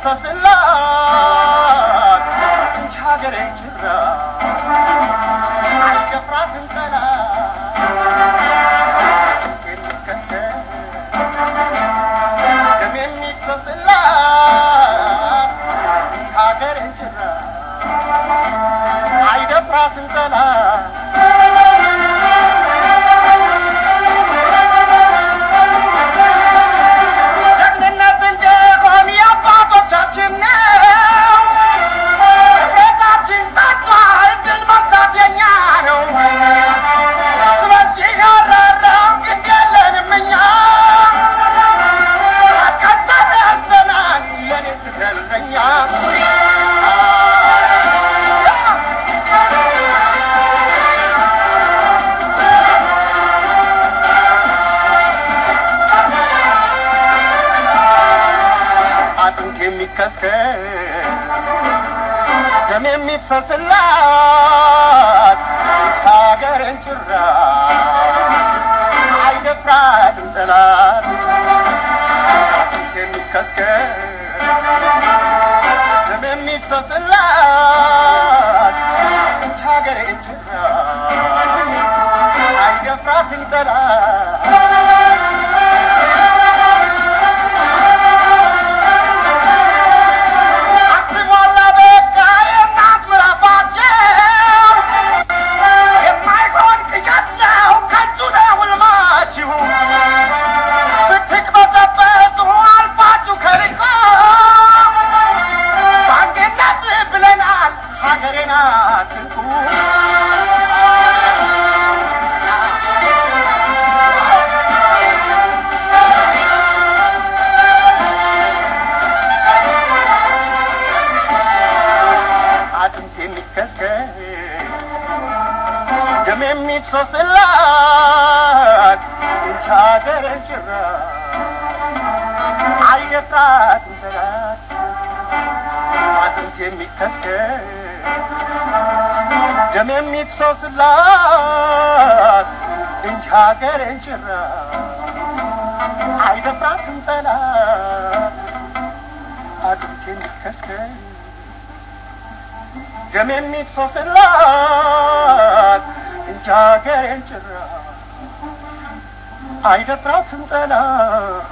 የሚፍሰስላት እንጂ ሀገሬን ጭራ አይደፍራትም ጠላት የሚከስከስ ደም የሚፍሰስላት እንጂ ሀገሬን ጭራ አይደፍራትም ጠላት አጥንት የሚከስከስ ደም የሚፍሰስላት ሀገርን ጭራ አይደፍራትም ጠላት የሚከስከስ ደም የሚፍሰስላት ሀገርን ጭራ አይደፍራትም ጠላት ሀገሬን አትንኩ አጥንት የሚከስከስ ደም የሚፍሰስላት እንጂ ሀገርን ጭራ አይደፍራትም ጠላት አጥንት የሚከስከስ ደም የሚፍሰስላት እንጂ ሀገርን ጭራ አይደፍራትም ጠላት አጥንት የሚከስከስ ደም የሚፍሰስላት እንጂ ሀገሬን ጭራ አይደፍራትም ጠላት